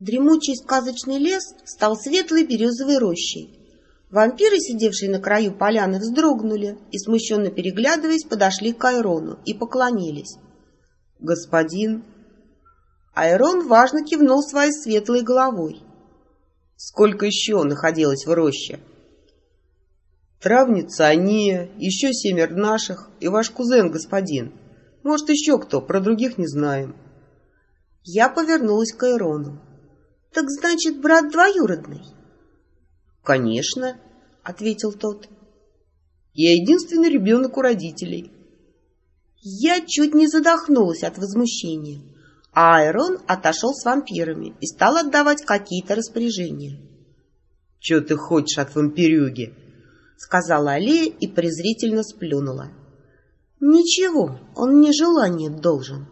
Дремучий сказочный лес стал светлой березовой рощей. Вампиры, сидевшие на краю поляны, вздрогнули и, смущенно переглядываясь, подошли к Айрону и поклонились. «Господин!» Айрон важно кивнул своей светлой головой. «Сколько еще находилось в роще?» «Травница Ания, еще семер наших и ваш кузен, господин. Может, еще кто, про других не знаем». Я повернулась к Айрону. «Так значит, брат двоюродный?» «Конечно», — ответил тот. «Я единственный ребенок у родителей». Я чуть не задохнулась от возмущения, а Айрон отошел с вампирами и стал отдавать какие-то распоряжения. «Че ты хочешь от вампирюги?» — сказала Алия и презрительно сплюнула. «Ничего, он мне желание должен».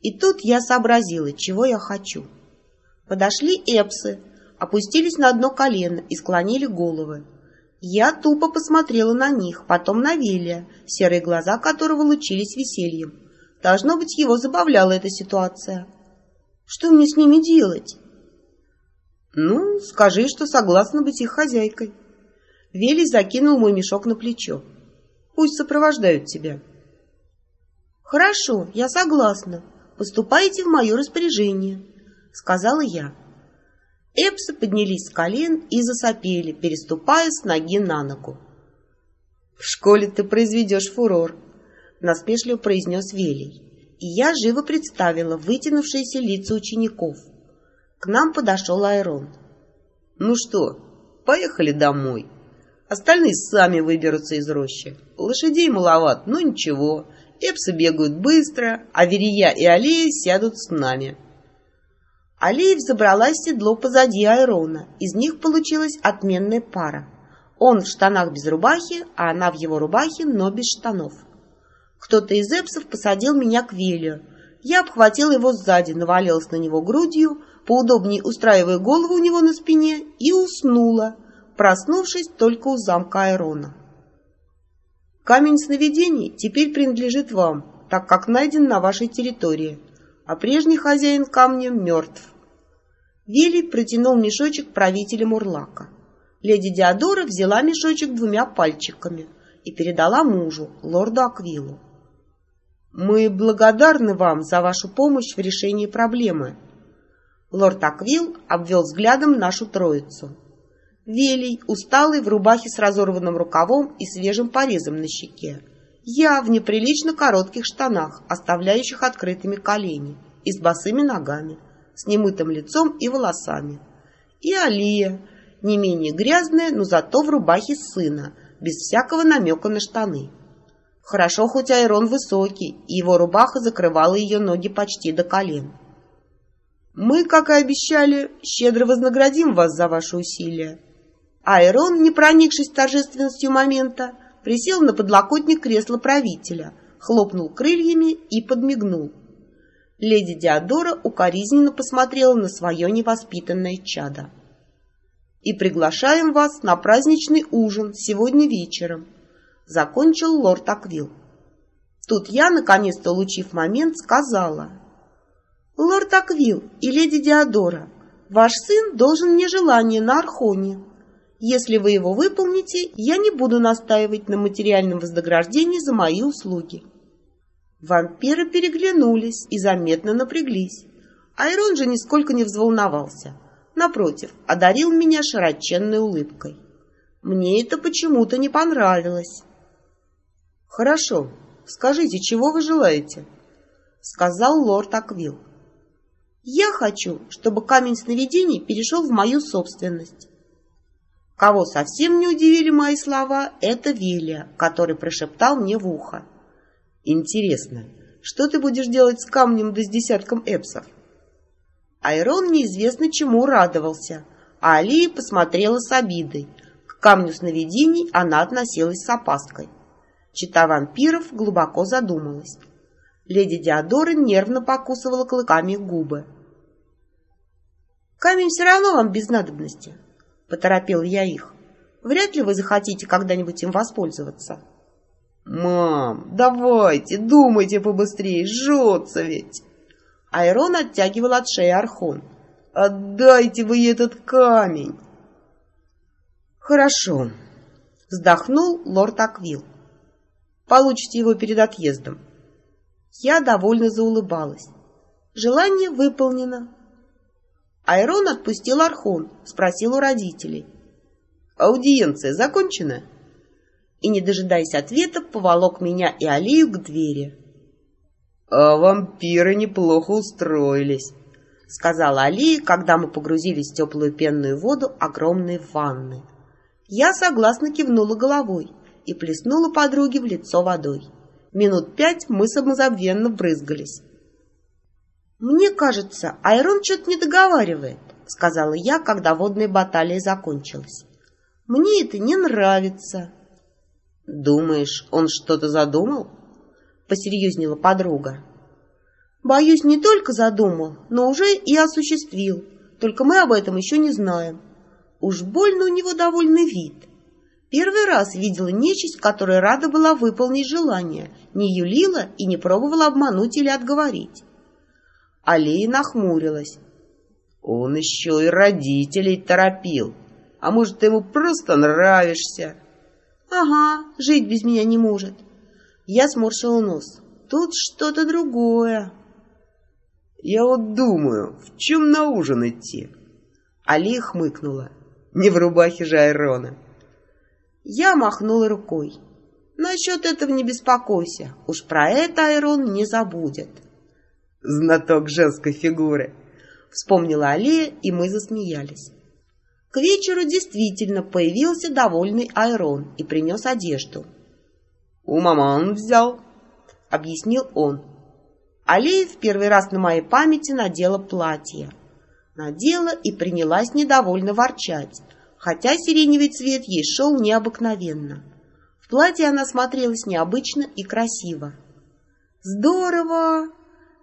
И тут я сообразила, чего я хочу. Подошли эпсы, опустились на одно колено и склонили головы. Я тупо посмотрела на них, потом на Вилия, серые глаза которого лучились весельем. Должно быть, его забавляла эта ситуация. Что мне с ними делать? Ну, скажи, что согласна быть их хозяйкой. Велий закинул мой мешок на плечо. Пусть сопровождают тебя. Хорошо, я согласна. Поступайте в мое распоряжение сказала я. Эпсы поднялись с колен и засопели, переступая с ноги на ногу. «В школе ты произведешь фурор», — насмешливо произнес Велий. И я живо представила вытянувшиеся лица учеников. К нам подошел Айрон. «Ну что, поехали домой. Остальные сами выберутся из рощи. Лошадей маловат, но ничего. Эпсы бегают быстро, а Верия и Алия сядут с нами». Алиев забралась в седло позади Айрона. Из них получилась отменная пара. Он в штанах без рубахи, а она в его рубахе, но без штанов. Кто-то из эпсов посадил меня к Велию. Я обхватила его сзади, навалилась на него грудью, поудобнее устраивая голову у него на спине, и уснула, проснувшись только у замка Айрона. Камень сновидений теперь принадлежит вам, так как найден на вашей территории а прежний хозяин камня мертв. Вилли протянул мешочек правителя Мурлака. Леди Диадора взяла мешочек двумя пальчиками и передала мужу, лорду Аквилу. «Мы благодарны вам за вашу помощь в решении проблемы». Лорд Аквил обвел взглядом нашу троицу. Велий, усталый, в рубахе с разорванным рукавом и свежим порезом на щеке, я в неприлично коротких штанах, оставляющих открытыми колени, и с босыми ногами, с немытым лицом и волосами. И Алия, не менее грязная, но зато в рубахе сына, без всякого намека на штаны. Хорошо, хоть Айрон высокий, и его рубаха закрывала ее ноги почти до колен. «Мы, как и обещали, щедро вознаградим вас за ваши усилия». Айрон, не проникшись торжественностью момента, присел на подлокотник кресла правителя, хлопнул крыльями и подмигнул. Леди Диадора укоризненно посмотрела на свое невоспитанное чадо. «И приглашаем вас на праздничный ужин сегодня вечером», — закончил лорд Аквил. Тут я, наконец-то улучив момент, сказала. «Лорд Аквил и леди Диадора, ваш сын должен мне желание на Архоне. Если вы его выполните, я не буду настаивать на материальном вознаграждении за мои услуги. Вампиры переглянулись и заметно напряглись. Айрон же нисколько не взволновался. Напротив, одарил меня широченной улыбкой. Мне это почему-то не понравилось. «Хорошо, скажите, чего вы желаете?» — сказал лорд Аквил. «Я хочу, чтобы камень сновидений перешел в мою собственность. Кого совсем не удивили мои слова, это Вилия, который прошептал мне в ухо. «Интересно, что ты будешь делать с камнем да с десятком эпсов?» Айрон неизвестно чему радовался, а Алия посмотрела с обидой. К камню сновидений она относилась с опаской. Чита вампиров глубоко задумалась. Леди Диадора нервно покусывала клыками губы. «Камень все равно вам без надобности», — поторопил я их. «Вряд ли вы захотите когда-нибудь им воспользоваться». «Мам, давайте, думайте побыстрее, жжется ведь!» Айрон оттягивал от шеи Архон. Отдайте вы этот камень!» «Хорошо», — вздохнул лорд Аквил. «Получите его перед отъездом». Я довольно заулыбалась. Желание выполнено. Айрон отпустил Архон, спросил у родителей. «Аудиенция закончена?» И, не дожидаясь ответа, поволок меня и Алию к двери. «А вампиры неплохо устроились», — сказала Алия, когда мы погрузились в теплую пенную воду огромной ванны. Я согласно кивнула головой и плеснула подруге в лицо водой. Минут пять мы самозабвенно брызгались. «Мне кажется, Айрон что-то не договаривает», — сказала я, когда водная баталия закончилась. «Мне это не нравится». «Думаешь, он что-то задумал?» — посерьезнела подруга. «Боюсь, не только задумал, но уже и осуществил. Только мы об этом еще не знаем. Уж больно у него довольный вид. Первый раз видела нечисть, которая рада была выполнить желание, не юлила и не пробовала обмануть или отговорить. Алия нахмурилась. Он еще и родителей торопил. А может, ты ему просто нравишься? Ага, жить без меня не может. Я сморщила нос. Тут что-то другое. Я вот думаю, в чем на ужин идти? Алия хмыкнула. Не в рубахе же Айрона. Я махнула рукой. Насчет этого не беспокойся. Уж про это Айрон не забудет. Знаток женской фигуры. Вспомнила Алия, и мы засмеялись. К вечеру действительно появился довольный Айрон и принес одежду. «У маман взял», — объяснил он. Алия в первый раз на моей памяти надела платье надела и принялась недовольно ворчать, хотя сиреневый цвет ей шел необыкновенно. В платье она смотрелась необычно и красиво. «Здорово!»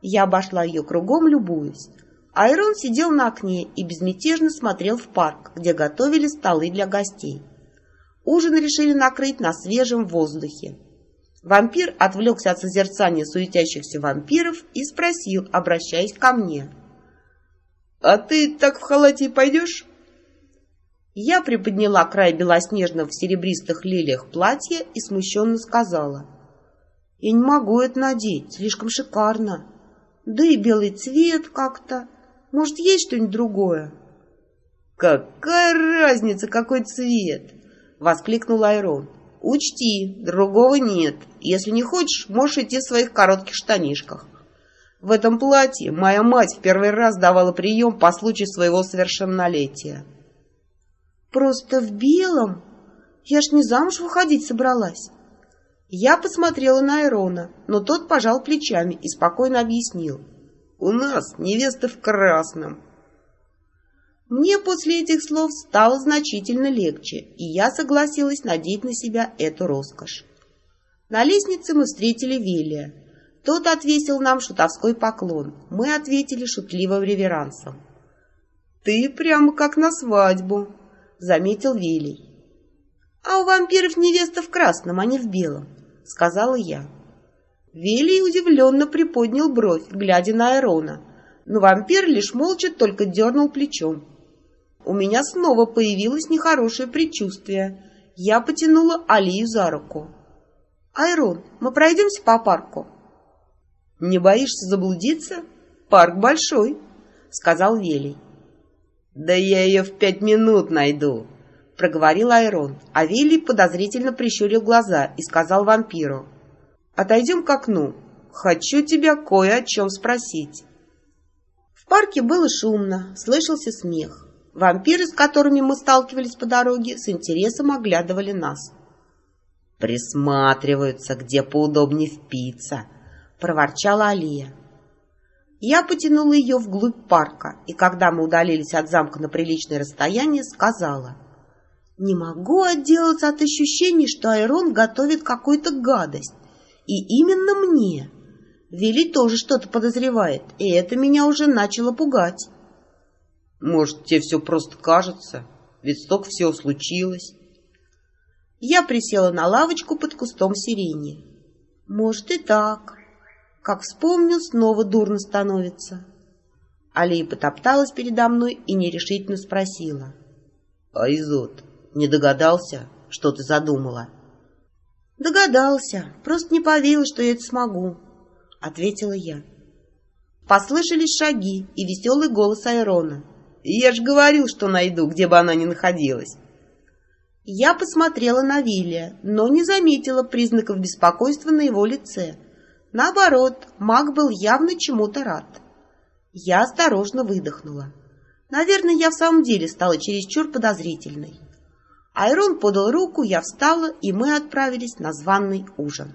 Я обошла ее кругом, любуясь. Айрон сидел на окне и безмятежно смотрел в парк, где готовили столы для гостей. Ужин решили накрыть на свежем воздухе. Вампир отвлекся от созерцания суетящихся вампиров и спросил, обращаясь ко мне — «А ты так в халате пойдешь?» Я приподняла край белоснежного в серебристых лилиях платья и смущенно сказала. «Я не могу это надеть, слишком шикарно. Да и белый цвет как-то. Может, есть что-нибудь другое?» «Какая разница, какой цвет?» — воскликнул Айрон. «Учти, другого нет. Если не хочешь, можешь идти в своих коротких штанишках. В этом платье моя мать в первый раз давала прием по случаю своего совершеннолетия. «Просто в белом? Я ж не замуж выходить собралась». Я посмотрела на Айрона, но тот пожал плечами и спокойно объяснил. «У нас невеста в красном». Мне после этих слов стало значительно легче, и я согласилась надеть на себя эту роскошь. На лестнице мы встретили Велия. Тот отвесил нам шутовской поклон. Мы ответили шутливым реверансом. «Ты прямо как на свадьбу», — заметил Велий. «А у вампиров невеста в красном, а не в белом», — сказала я. Велий удивленно приподнял бровь, глядя на Айрона, но вампир лишь молча только дернул плечом. У меня снова появилось нехорошее предчувствие. Я потянула Алию за руку. «Айрон, мы пройдемся по парку?» «Не боишься заблудиться? Парк большой», — сказал Велий. «Да я ее в пять минут найду», — проговорил Айрон, а Велий подозрительно прищурил глаза и сказал вампиру. «Отойдем к окну. Хочу тебя кое о чем спросить». В парке было шумно, слышался смех. Вампиры, с которыми мы сталкивались по дороге, с интересом оглядывали нас. «Присматриваются, где поудобнее впиться», — проворчала Алия. Я потянула ее вглубь парка, и когда мы удалились от замка на приличное расстояние, сказала, «Не могу отделаться от ощущения, что Айрон готовит какую-то гадость, и именно мне. Вели тоже что-то подозревает, и это меня уже начало пугать». «Может, тебе все просто кажется, ведь столько всего случилось». Я присела на лавочку под кустом сирени. «Может, и так». Как вспомню, снова дурно становится. Алия потопталась передо мной и нерешительно спросила. «Айзот, не догадался, что ты задумала?» «Догадался, просто не поверил, что я это смогу», — ответила я. Послышались шаги и веселый голос Айрона. «Я ж говорил, что найду, где бы она ни находилась». Я посмотрела на Вилия, но не заметила признаков беспокойства на его лице. Наоборот, маг был явно чему-то рад. Я осторожно выдохнула. Наверное, я в самом деле стала чересчур подозрительной. Айрон подал руку, я встала, и мы отправились на званный ужин.